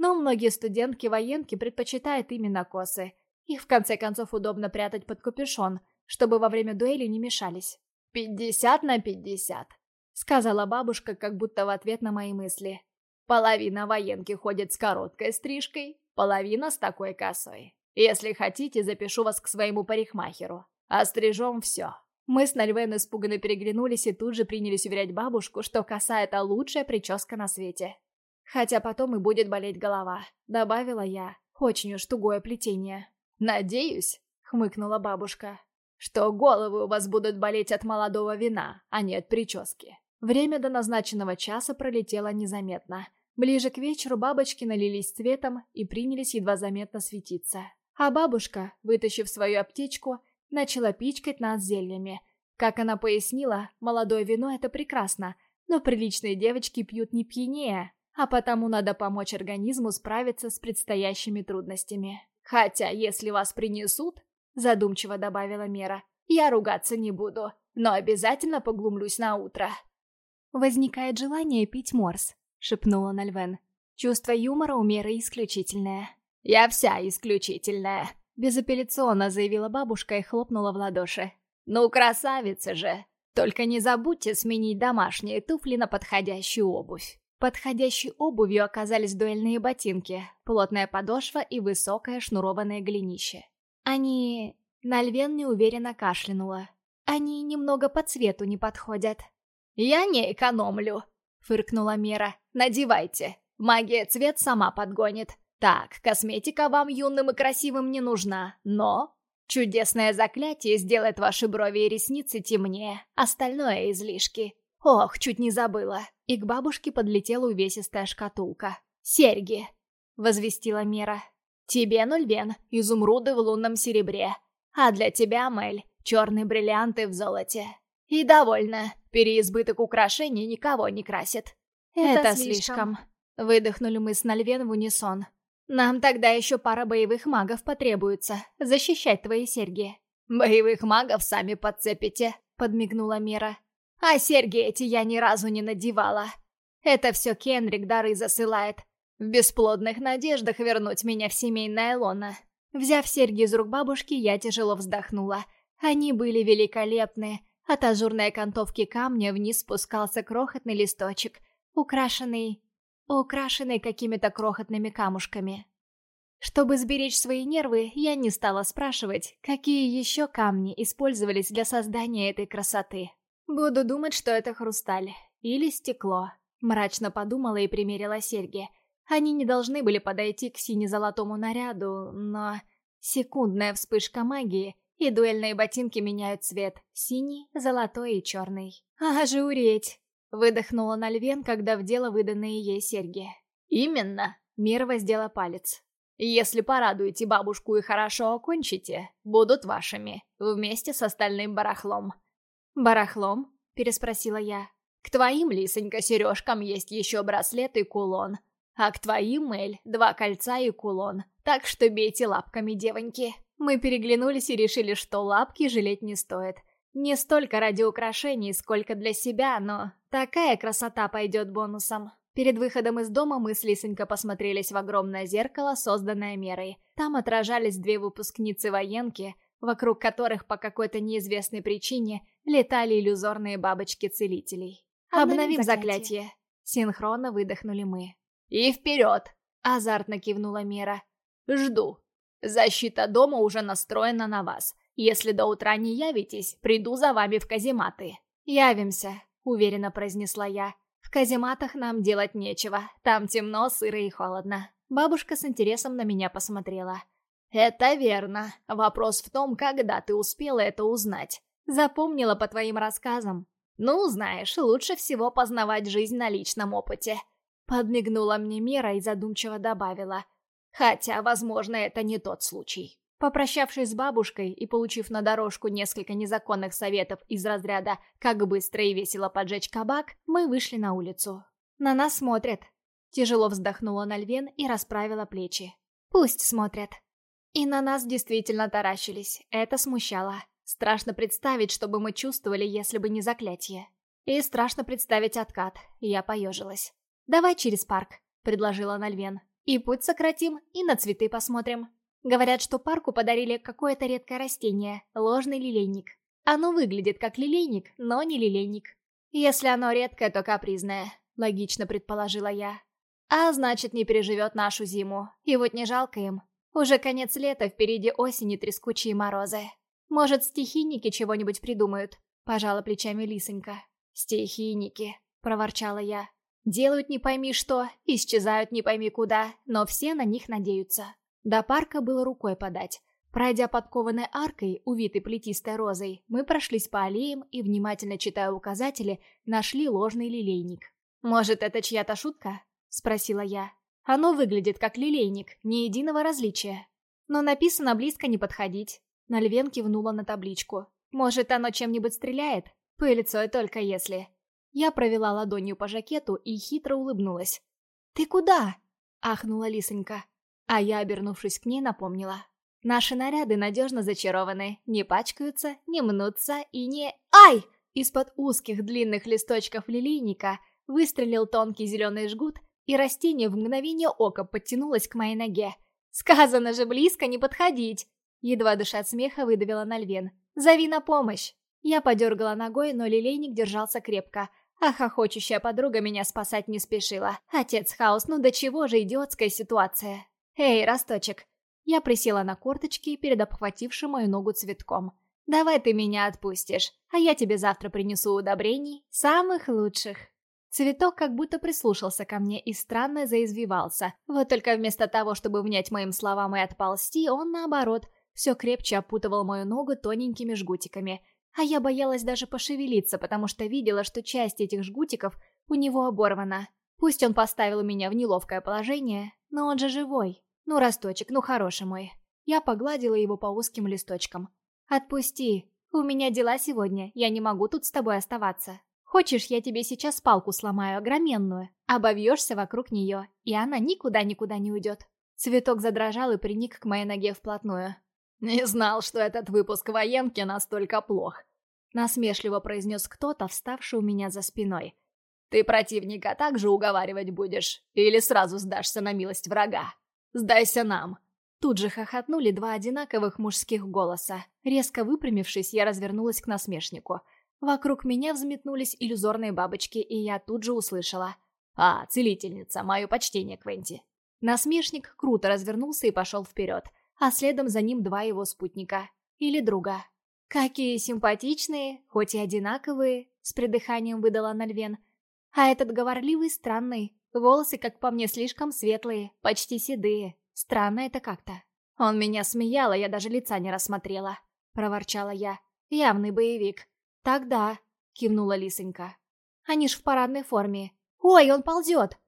Но многие студентки-военки предпочитают именно косы. Их в конце концов удобно прятать под капюшон, чтобы во время дуэли не мешались. «Пятьдесят на пятьдесят», — сказала бабушка, как будто в ответ на мои мысли. «Половина военки ходит с короткой стрижкой, половина с такой косой. Если хотите, запишу вас к своему парикмахеру. Острижем все». Мы с Нальвен испуганно переглянулись и тут же принялись уверять бабушку, что коса — это лучшая прическа на свете. Хотя потом и будет болеть голова, добавила я. Очень уж тугое плетение. «Надеюсь», — хмыкнула бабушка, «что головы у вас будут болеть от молодого вина, а не от прически». Время до назначенного часа пролетело незаметно. Ближе к вечеру бабочки налились цветом и принялись едва заметно светиться. А бабушка, вытащив свою аптечку, начала пичкать нас зельями. Как она пояснила, молодое вино — это прекрасно, но приличные девочки пьют не пьянее, а потому надо помочь организму справиться с предстоящими трудностями. «Хотя, если вас принесут», — задумчиво добавила Мера, — Я ругаться не буду, но обязательно поглумлюсь на утро». «Возникает желание пить морс», — шепнула Нальвен. «Чувство юмора у Меры исключительное». «Я вся исключительная», — безапелляционно заявила бабушка и хлопнула в ладоши. «Ну, красавица же! Только не забудьте сменить домашние туфли на подходящую обувь». Подходящей обувью оказались дуэльные ботинки, плотная подошва и высокое шнурованное голенище. Они... Нальвен неуверенно кашлянула. Они немного по цвету не подходят. «Я не экономлю», — фыркнула Мера. «Надевайте. Магия цвет сама подгонит. Так, косметика вам юным и красивым не нужна, но Чудесное заклятие сделает ваши брови и ресницы темнее, остальное излишки. Ох, чуть не забыла. И к бабушке подлетела увесистая шкатулка. «Серьги!» — возвестила Мира. «Тебе, Нульвен, изумруды в лунном серебре. А для тебя, Мэль, черные бриллианты в золоте. И довольно. Переизбыток украшений никого не красит». «Это, Это слишком. слишком». Выдохнули мы с Нальвен в унисон. Нам тогда еще пара боевых магов потребуется. Защищать твои серьги. Боевых магов сами подцепите, подмигнула Мира. А серьги эти я ни разу не надевала. Это все Кенрик дары засылает. В бесплодных надеждах вернуть меня в семейное лоно. Взяв серьги из рук бабушки, я тяжело вздохнула. Они были великолепны. От ажурной окантовки камня вниз спускался крохотный листочек, украшенный украшенный какими-то крохотными камушками. Чтобы сберечь свои нервы, я не стала спрашивать, какие еще камни использовались для создания этой красоты. Буду думать, что это хрусталь или стекло. Мрачно подумала и примерила серьги. Они не должны были подойти к сине-золотому наряду, но... Секундная вспышка магии, и дуэльные ботинки меняют цвет. Синий, золотой и черный. Ожуреть! Выдохнула Нальвен, когда в дело выданные ей серьги. «Именно!» — Мир воздела палец. «Если порадуете бабушку и хорошо окончите, будут вашими, вместе с остальным барахлом». «Барахлом?» — переспросила я. «К твоим, Лисонька, сережкам есть еще браслет и кулон. А к твоим, Мэль, два кольца и кулон. Так что бейте лапками, девоньки». Мы переглянулись и решили, что лапки жалеть не стоит. Не столько ради украшений, сколько для себя, но такая красота пойдет бонусом. Перед выходом из дома мы с Лисонька посмотрелись в огромное зеркало, созданное мерой. Там отражались две выпускницы-военки, вокруг которых по какой-то неизвестной причине летали иллюзорные бабочки целителей. «Обновим заклятие!» Синхронно выдохнули мы. «И вперед!» — азартно кивнула Мира. «Жду. Защита дома уже настроена на вас. Если до утра не явитесь, приду за вами в казематы». «Явимся», — уверенно произнесла я. «В казематах нам делать нечего. Там темно, сыро и холодно». Бабушка с интересом на меня посмотрела. «Это верно. Вопрос в том, когда ты успела это узнать. Запомнила по твоим рассказам. Ну, знаешь, лучше всего познавать жизнь на личном опыте». Подмигнула мне Мира и задумчиво добавила. «Хотя, возможно, это не тот случай». Попрощавшись с бабушкой и получив на дорожку несколько незаконных советов из разряда «как быстро и весело поджечь кабак», мы вышли на улицу. «На нас смотрят». Тяжело вздохнула Нальвен и расправила плечи. «Пусть смотрят». И на нас действительно таращились. Это смущало. Страшно представить, что бы мы чувствовали, если бы не заклятие. И страшно представить откат. Я поежилась. «Давай через парк», — предложила Нальвен. «И путь сократим, и на цветы посмотрим». Говорят, что парку подарили какое-то редкое растение – ложный лилейник. Оно выглядит как лилейник, но не лилейник. Если оно редкое, то капризное, логично предположила я. А значит, не переживет нашу зиму. И вот не жалко им. Уже конец лета, впереди осени трескучие морозы. Может, стихийники чего-нибудь придумают? Пожала плечами Лисонька. Стихийники, проворчала я. Делают не пойми что, исчезают не пойми куда, но все на них надеются. До парка было рукой подать. Пройдя подкованной аркой, увитой плетистой розой, мы прошлись по аллеям и, внимательно читая указатели, нашли ложный лилейник. «Может, это чья-то шутка?» — спросила я. «Оно выглядит как лилейник, ни единого различия. Но написано близко не подходить». Нальвен кивнула на табличку. «Может, оно чем-нибудь стреляет? Пыльцой только если». Я провела ладонью по жакету и хитро улыбнулась. «Ты куда?» — ахнула Лисонька. А я, обернувшись к ней, напомнила. Наши наряды надежно зачарованы, не пачкаются, не мнутся и не... Ай! Из-под узких длинных листочков лилейника выстрелил тонкий зеленый жгут, и растение в мгновение ока подтянулось к моей ноге. «Сказано же близко не подходить!» Едва дыша от смеха выдавила на львен. «Зови на помощь!» Я подергала ногой, но лилейник держался крепко, а хохочущая подруга меня спасать не спешила. Отец Хаус, ну до чего же идиотская ситуация? «Эй, росточек!» Я присела на корточки перед обхватившим мою ногу цветком. «Давай ты меня отпустишь, а я тебе завтра принесу удобрений, самых лучших». Цветок как будто прислушался ко мне и странно заизвивался. Вот только вместо того, чтобы внять моим словам и отползти, он, наоборот, все крепче опутывал мою ногу тоненькими жгутиками. А я боялась даже пошевелиться, потому что видела, что часть этих жгутиков у него оборвана. Пусть он поставил меня в неловкое положение, но он же живой. Ну, росточек, ну хороший мой. Я погладила его по узким листочкам. «Отпусти. У меня дела сегодня, я не могу тут с тобой оставаться. Хочешь, я тебе сейчас палку сломаю огроменную, обовьешься вокруг нее, и она никуда-никуда не уйдет». Цветок задрожал и приник к моей ноге вплотную. «Не знал, что этот выпуск военки настолько плох», — насмешливо произнес кто-то, вставший у меня за спиной. «Ты противника также уговаривать будешь? Или сразу сдашься на милость врага? Сдайся нам!» Тут же хохотнули два одинаковых мужских голоса. Резко выпрямившись, я развернулась к насмешнику. Вокруг меня взметнулись иллюзорные бабочки, и я тут же услышала. «А, целительница, мое почтение, Квенти!» Насмешник круто развернулся и пошел вперед, а следом за ним два его спутника. Или друга. «Какие симпатичные, хоть и одинаковые!» С придыханием выдала Нальвен. «А этот говорливый странный. Волосы, как по мне, слишком светлые, почти седые. Странно это как-то. Он меня смеял, а я даже лица не рассмотрела. Проворчала я. Явный боевик. Тогда, кивнула Лисонька. Они ж в парадной форме. Ой, он ползет!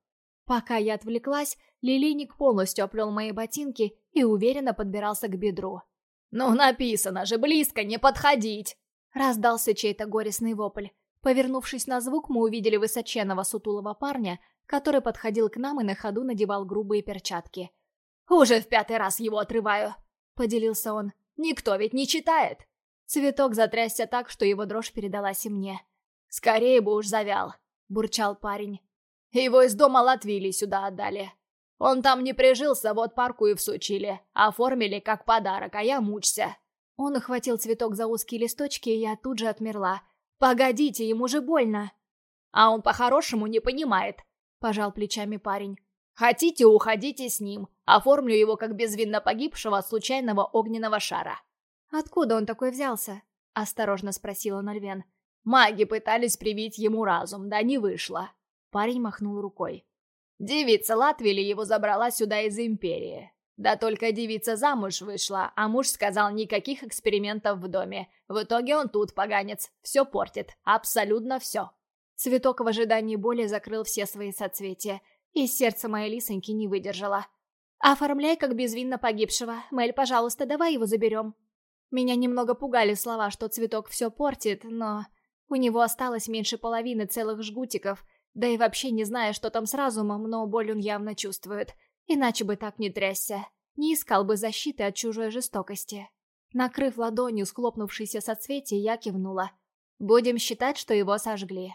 Пока я отвлеклась, лилейник полностью оплел мои ботинки и уверенно подбирался к бедру. «Ну, написано же, близко не подходить!» Раздался чей-то горестный вопль. Повернувшись на звук, мы увидели высоченного сутулого парня, который подходил к нам и на ходу надевал грубые перчатки. «Уже в пятый раз его отрываю», — поделился он. «Никто ведь не читает». Цветок затрясся так, что его дрожь передалась и мне. «Скорее бы уж завял», — бурчал парень. «Его из дома Латвили сюда отдали. Он там не прижился, вот парку и всучили. Оформили как подарок, а я мучся». Он ухватил цветок за узкие листочки, и я тут же отмерла. «Погодите, ему же больно!» «А он по-хорошему не понимает», — пожал плечами парень. Хотите, уходите с ним. Оформлю его как безвинно погибшего от случайного огненного шара». «Откуда он такой взялся?» — осторожно спросила Нальвен. «Маги пытались привить ему разум, да не вышло». Парень махнул рукой. «Девица Латвили его забрала сюда из Империи. Да только девица замуж вышла, а муж сказал никаких экспериментов в доме. В итоге он тут, поганец, все портит, абсолютно все». Цветок в ожидании боли закрыл все свои соцветия, и сердце моей лисоньки не выдержало. «Оформляй как безвинно погибшего. Мэль, пожалуйста, давай его заберем». Меня немного пугали слова, что цветок все портит, но... У него осталось меньше половины целых жгутиков, да и вообще не зная, что там с разумом, но боль он явно чувствует. Иначе бы так не трясся. Не искал бы защиты от чужой жестокости. Накрыв ладонью схлопнувшийся соцветие, я кивнула. Будем считать, что его сожгли.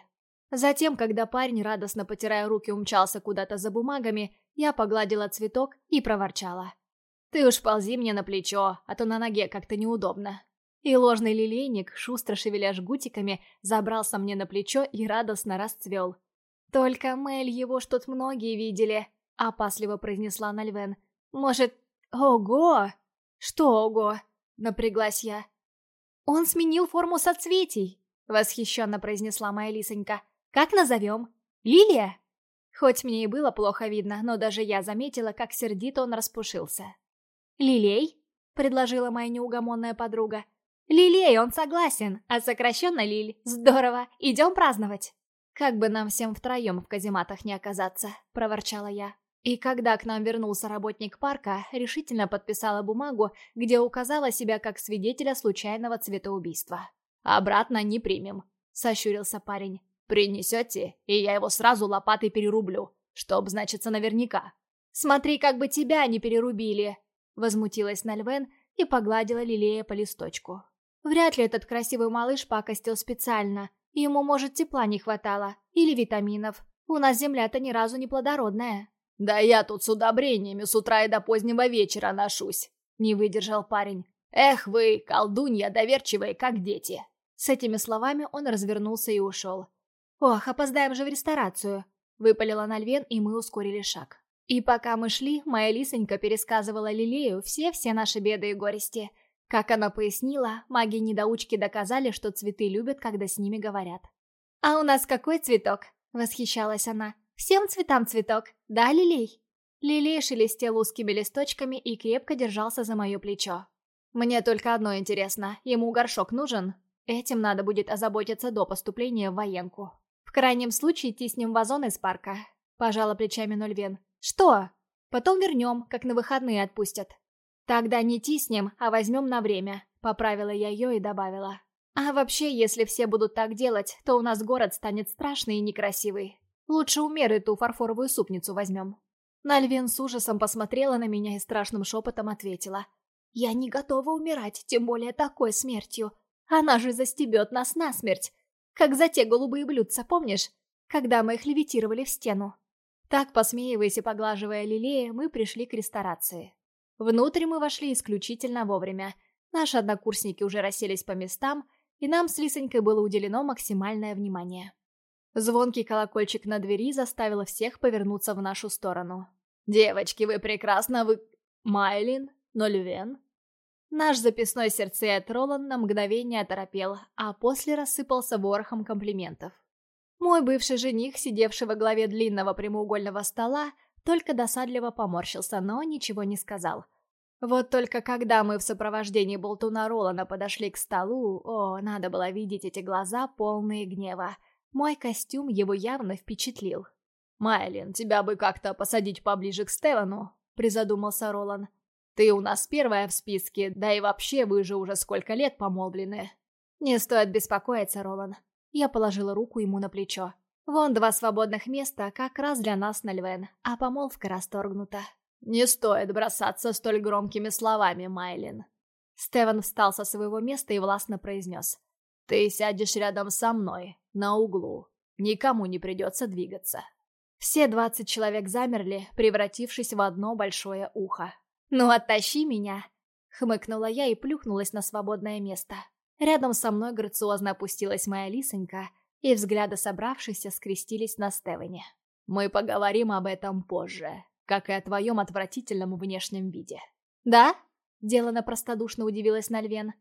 Затем, когда парень, радостно потирая руки, умчался куда-то за бумагами, я погладила цветок и проворчала. «Ты уж ползи мне на плечо, а то на ноге как-то неудобно». И ложный лилейник, шустро шевеля жгутиками, забрался мне на плечо и радостно расцвел. «Только, Мэль, его ж тут многие видели», — опасливо произнесла Нальвен. «Может, ого?» «Что ого?» — напряглась я. «Он сменил форму соцветий», — восхищенно произнесла моя лисонька. Как назовем? Лилия?» Хоть мне и было плохо видно, но даже я заметила, как сердито он распушился. «Лилей?» — предложила моя неугомонная подруга. «Лилей, он согласен, а сокращенно Лиль. Здорово, идем праздновать!» «Как бы нам всем втроем в казематах не оказаться», — проворчала я. И когда к нам вернулся работник парка, решительно подписала бумагу, где указала себя как свидетеля случайного цветоубийства. «Обратно не примем», — сощурился парень. Принесете, и я его сразу лопатой перерублю, чтоб, значится, наверняка. Смотри, как бы тебя не перерубили!» Возмутилась Нальвен, и погладила Лилея по листочку. Вряд ли этот красивый малыш пакостил специально. Ему, может, тепла не хватало. Или витаминов. У нас земля-то ни разу не плодородная. «Да я тут с удобрениями с утра и до позднего вечера ношусь», — не выдержал парень. «Эх вы, колдунья, доверчивые, как дети!» С этими словами он развернулся и ушел. «Ох, опоздаем же в ресторацию!» — выпалила Нальвен, и мы ускорили шаг. И пока мы шли, моя лисонька пересказывала Лилею все-все наши беды и горести. Как она пояснила, маги-недоучки доказали, что цветы любят, когда с ними говорят. «А у нас какой цветок?» — восхищалась она. «Всем цветам цветок, да, Лилей?» Лилей шелестел узкими листочками и крепко держался за мое плечо. «Мне только одно интересно, ему горшок нужен?» Этим надо будет озаботиться до поступления в военку. В крайнем случае тиснем вазон из парка. Пожала плечами Нольвен. Что? Потом вернем, как на выходные отпустят. Тогда не тиснем, а возьмем на время. Поправила я ее и добавила. А вообще, если все будут так делать, то у нас город станет страшный и некрасивый. Лучше у Меры ту фарфоровую супницу возьмем. Нальвен с ужасом посмотрела на меня и страшным шепотом ответила. «Я не готова умирать, тем более такой смертью. Она же застебет нас насмерть. Как за те голубые блюдца, помнишь? Когда мы их левитировали в стену. Так, посмеиваясь и поглаживая лилея, мы пришли к ресторации. Внутрь мы вошли исключительно вовремя. Наши однокурсники уже расселись по местам, и нам с Лисонькой было уделено максимальное внимание. Звонкий колокольчик на двери заставил всех повернуться в нашу сторону. «Девочки, вы прекрасно, вы... Майлин? Нольвен?» Наш записной сердцеед Ролан на мгновение оторопел, а после рассыпался ворохом комплиментов. Мой бывший жених, сидевший во главе длинного прямоугольного стола, только досадливо поморщился, но ничего не сказал. Вот только когда мы в сопровождении болтуна Ролана подошли к столу, о, надо было видеть эти глаза, полные гнева. Мой костюм его явно впечатлил. «Майлин, тебя бы как-то посадить поближе к Стевану», — призадумался Ролан. Ты у нас первая в списке, да и вообще вы же уже сколько лет помолвлены. Не стоит беспокоиться, Ролан. Я положила руку ему на плечо. Вон два свободных места как раз для нас на Львен, а помолвка расторгнута. Не стоит бросаться столь громкими словами, Майлин. Стеван встал со своего места и властно произнес. Ты сядешь рядом со мной, на углу. Никому не придется двигаться. Все двадцать человек замерли, превратившись в одно большое ухо. «Ну, оттащи меня!» Хмыкнула я и плюхнулась на свободное место. Рядом со мной грациозно опустилась моя лисонька, и взгляды собравшихся скрестились на Стеване. «Мы поговорим об этом позже, как и о твоем отвратительном внешнем виде». «Да?» — делано простодушно удивилась Нальвен.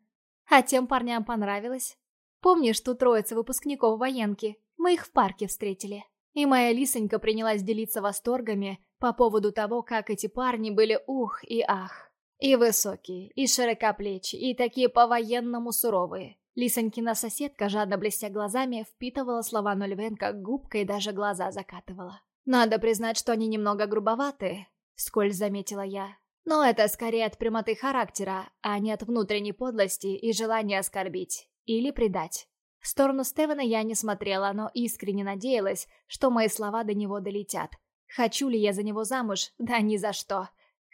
«А тем парням понравилось. Помнишь ту троицу выпускников военки? Мы их в парке встретили». И моя лисонька принялась делиться восторгами по поводу того, как эти парни были ух и ах. И высокие, и широкоплечие, и такие по-военному суровые. Лисонькина соседка, жадно блестя глазами, впитывала слова Нольвен губка и даже глаза закатывала. «Надо признать, что они немного грубоваты», — вскользь заметила я. «Но это скорее от прямоты характера, а не от внутренней подлости и желания оскорбить или предать». В сторону Стевена я не смотрела, но искренне надеялась, что мои слова до него долетят. Хочу ли я за него замуж? Да ни за что.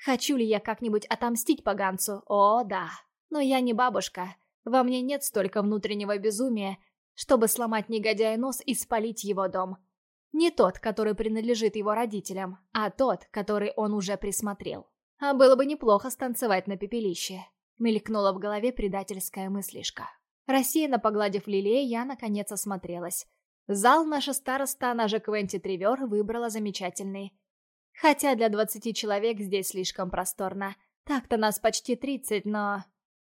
Хочу ли я как-нибудь отомстить поганцу? О, да. Но я не бабушка. Во мне нет столько внутреннего безумия, чтобы сломать негодяя нос и спалить его дом. Не тот, который принадлежит его родителям, а тот, который он уже присмотрел. А было бы неплохо станцевать на пепелище. Мелькнула в голове предательская мыслишка. Рассеянно погладив лилей, я наконец осмотрелась. Зал наша староста, она же Квенти Тревер, выбрала замечательный. Хотя для двадцати человек здесь слишком просторно. Так-то нас почти тридцать, но...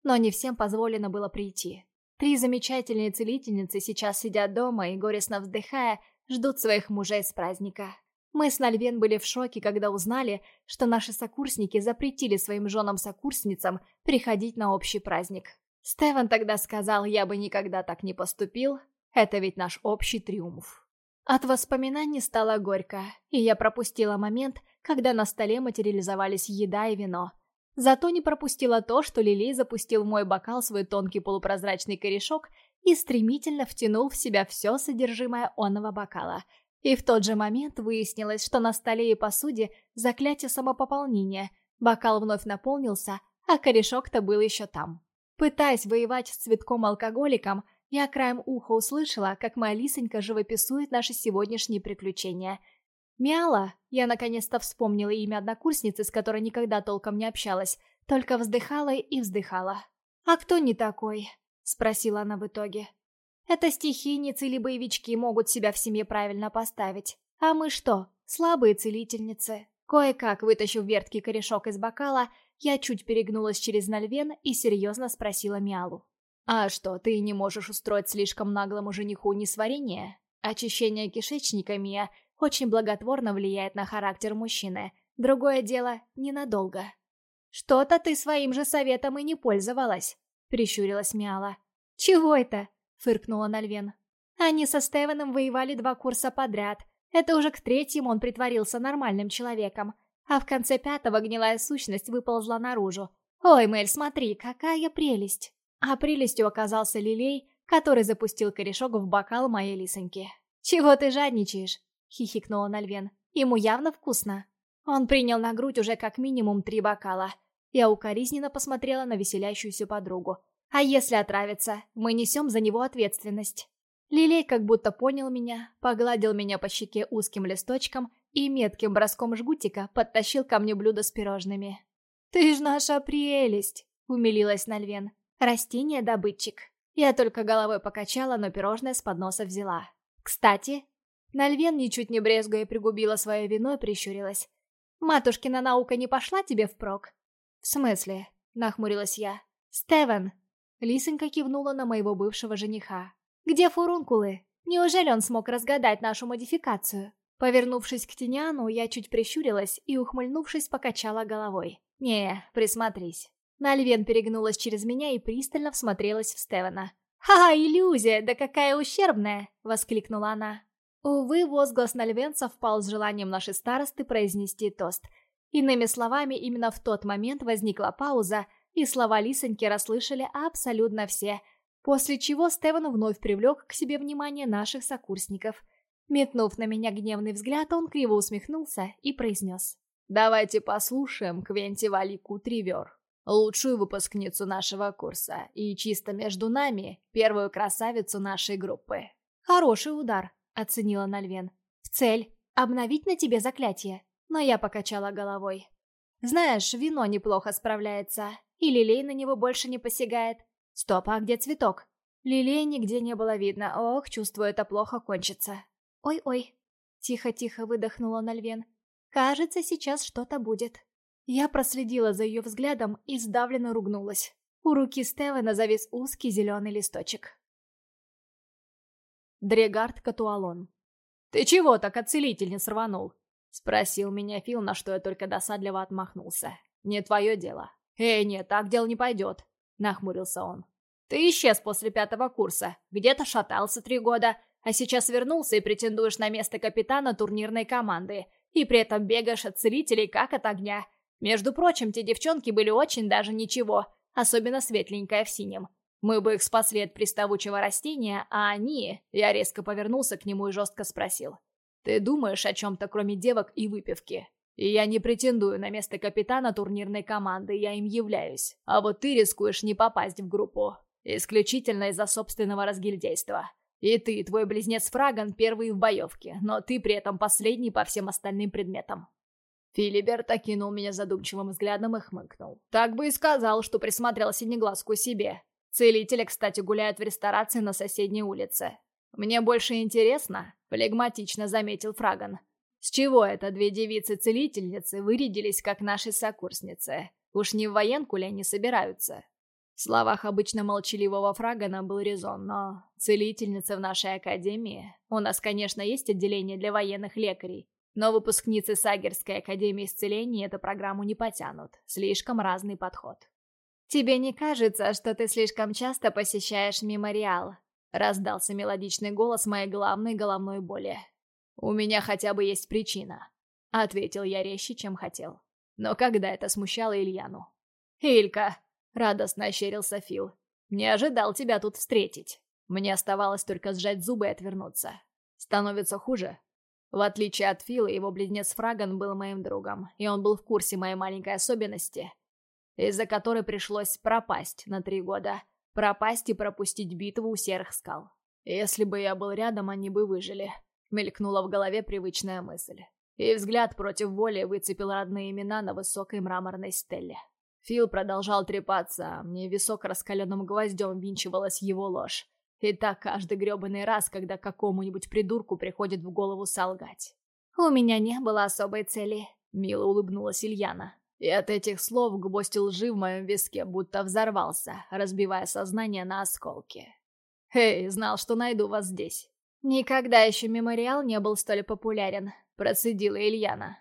Но не всем позволено было прийти. Три замечательные целительницы сейчас сидят дома и, горестно вздыхая, ждут своих мужей с праздника. Мы с Нальвен были в шоке, когда узнали, что наши сокурсники запретили своим женам-сокурсницам приходить на общий праздник. Стеван тогда сказал, я бы никогда так не поступил. Это ведь наш общий триумф. От воспоминаний стало горько, и я пропустила момент, когда на столе материализовались еда и вино. Зато не пропустила то, что Лилей запустил в мой бокал свой тонкий полупрозрачный корешок и стремительно втянул в себя все содержимое онного бокала. И в тот же момент выяснилось, что на столе и посуде заклятие самопополнения. Бокал вновь наполнился, а корешок-то был еще там. Пытаясь воевать с цветком-алкоголиком, я краем уха услышала, как моя лисонька живописует наши сегодняшние приключения. Мяла, я наконец-то вспомнила имя однокурсницы, с которой никогда толком не общалась, только вздыхала и вздыхала. «А кто не такой?» — спросила она в итоге. «Это стихийницы или боевички могут себя в семье правильно поставить. А мы что, слабые целительницы?» Кое-как, вытащив верткий корешок из бокала, я чуть перегнулась через Нальвен и серьезно спросила Миалу. «А что, ты не можешь устроить слишком наглому жениху несварение? Очищение кишечника, Мия, очень благотворно влияет на характер мужчины. Другое дело, ненадолго». «Что-то ты своим же советом и не пользовалась», — прищурилась Миала. «Чего это?» — фыркнула Нальвен. «Они со Стевеном воевали два курса подряд. Это уже к третьему он притворился нормальным человеком. А в конце пятого гнилая сущность выползла наружу. «Ой, Мэль, смотри, какая прелесть!» А прелестью оказался Лилей, который запустил корешок в бокал моей лисоньки. «Чего ты жадничаешь?» — хихикнула Нальвен. «Ему явно вкусно». Он принял на грудь уже как минимум три бокала. Я укоризненно посмотрела на веселящуюся подругу. «А если отравится, мы несем за него ответственность». Лилей как будто понял меня, погладил меня по щеке узким листочком и метким броском жгутика подтащил ко мне блюдо с пирожными. «Ты ж наша прелесть!» — умилилась Нальвен. «Растение-добытчик». Я только головой покачала, но пирожное с подноса взяла. «Кстати...» Нальвен, ничуть не брезгая, пригубила свое вино и прищурилась. «Матушкина наука не пошла тебе впрок?» «В смысле?» — нахмурилась я. «Стевен!» Лисонька кивнула на моего бывшего жениха. «Где фурункулы? Неужели он смог разгадать нашу модификацию?» Повернувшись к Тиняну, я чуть прищурилась и, ухмыльнувшись, покачала головой. «Не, присмотрись». Нальвен перегнулась через меня и пристально всмотрелась в Стевена. «Ха, иллюзия, да какая ущербная!» — воскликнула она. Увы, возглас Нальвен совпал с желанием нашей старосты произнести тост. Иными словами, именно в тот момент возникла пауза, и слова Лисоньки расслышали абсолютно все, после чего Стевен вновь привлек к себе внимание наших сокурсников — Метнув на меня гневный взгляд, он криво усмехнулся и произнес. «Давайте послушаем Квенти Валику Тривер, лучшую выпускницу нашего курса, и чисто между нами, первую красавицу нашей группы». «Хороший удар», — оценила Нальвен. «В цель. Обновить на тебе заклятие». Но я покачала головой. «Знаешь, вино неплохо справляется, и Лилей на него больше не посягает. Стоп, а где цветок?» Лилей нигде не было видно. Ох, чувствую, это плохо кончится. «Ой-ой», — тихо-тихо выдохнула Нальвен. «Кажется, сейчас что-то будет». Я проследила за ее взглядом и сдавленно ругнулась. У руки Стевена завис узкий зеленый листочек. Дрегард Катуалон. «Ты чего так от целительниц рванул?» — спросил меня Фил, на что я только досадливо отмахнулся. «Не твое дело». «Эй, нет, так дело не пойдет», — нахмурился он. «Ты исчез после пятого курса, где-то шатался три года, а сейчас вернулся и претендуешь на место капитана турнирной команды, и при этом бегаешь от целителей как от огня. Между прочим, те девчонки были очень даже ничего, особенно светленькая в синем. Мы бы их спасли от приставучего растения, а они... Я резко повернулся к нему и жестко спросил. «Ты думаешь о чем-то, кроме девок и выпивки?» И я не претендую на место капитана турнирной команды, я им являюсь. А вот ты рискуешь не попасть в группу. Исключительно из-за собственного разгильдейства. И ты, твой близнец Фраган, первый в боевке, но ты при этом последний по всем остальным предметам. Филиберт окинул меня задумчивым взглядом и хмыкнул. Так бы и сказал, что присмотрел синеглазку себе. Целители, кстати, гуляют в ресторации на соседней улице. Мне больше интересно, флегматично заметил Фраган. С чего это две девицы-целительницы вырядились, как наши сокурсницы? Уж не в военку ли они собираются? В словах обычно молчаливого Фрагана был резон, но целительница в нашей академии... У нас, конечно, есть отделение для военных лекарей, но выпускницы Сагерской академии исцеления эту программу не потянут. Слишком разный подход. «Тебе не кажется, что ты слишком часто посещаешь мемориал?» Раздался мелодичный голос моей главной головной боли. «У меня хотя бы есть причина», — ответил я резче, чем хотел. Но когда это смущало Ильяну? «Илька, Радостно ощерился Фил. «Не ожидал тебя тут встретить. Мне оставалось только сжать зубы и отвернуться. Становится хуже?» В отличие от Фила, его близнец Фраган был моим другом, и он был в курсе моей маленькой особенности. Из-за которой пришлось пропасть на три года. Пропасть и пропустить битву у серых скал. Если бы я был рядом, они бы выжили. Мелькнула в голове привычная мысль. И взгляд против воли выцепил родные имена на высокой мраморной стеле. Фил продолжал трепаться, а мне висок раскаленным гвоздем винчивалась его ложь. И так каждый гребаный раз, когда какому-нибудь придурку приходит в голову солгать. «У меня не было особой цели», — мило улыбнулась Ильяна. И от этих слов гвоздь лжи в моем виске будто взорвался, разбивая сознание на осколки. «Эй, знал, что найду вас здесь». «Никогда еще мемориал не был столь популярен», — процедила Ильяна.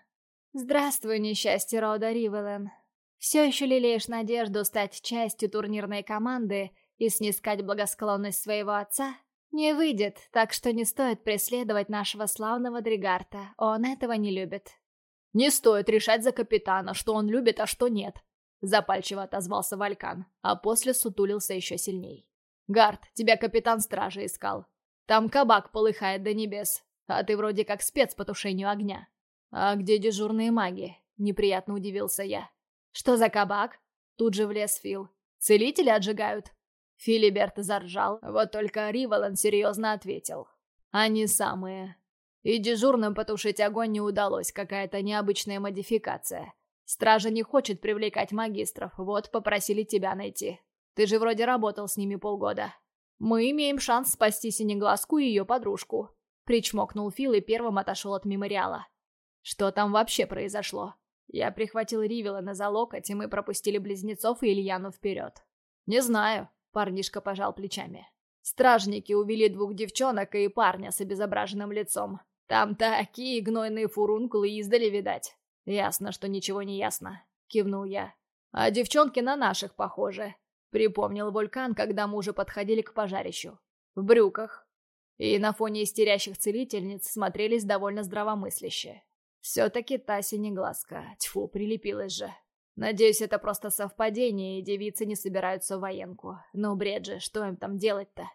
«Здравствуй, несчастье рода Ривелен. Все еще лелеешь надежду стать частью турнирной команды и снискать благосклонность своего отца? Не выйдет, так что не стоит преследовать нашего славного Дригарта, он этого не любит». «Не стоит решать за капитана, что он любит, а что нет», — запальчиво отозвался Валькан, а после сутулился еще сильней. «Гард, тебя капитан стражи искал. Там кабак полыхает до небес, а ты вроде как спец по тушению огня. А где дежурные маги?» — неприятно удивился я. «Что за кабак?» — тут же влез Фил. «Целители отжигают?» Филиберт заржал, вот только Риволан серьезно ответил. «Они самые. И дежурным потушить огонь не удалось, какая-то необычная модификация. Стража не хочет привлекать магистров, вот попросили тебя найти. Ты же вроде работал с ними полгода. Мы имеем шанс спасти Синеглазку и ее подружку. Причмокнул Фил и первым отошел от мемориала. Что там вообще произошло? Я прихватил Ривела за локоть, и мы пропустили близнецов и Ильяну вперед. Не знаю, парнишка пожал плечами. Стражники увели двух девчонок и парня с обезображенным лицом. Там такие гнойные фурункулы издали, видать. Ясно, что ничего не ясно, кивнул я. А девчонки на наших похожи. Припомнил вулкан, когда мы уже подходили к пожарищу. В брюках. И на фоне истерящих целительниц смотрелись довольно здравомысляще. Все-таки та синеглазка. Тьфу, прилепилась же. Надеюсь, это просто совпадение, и девицы не собираются в военку. Ну, бред же, что им там делать-то?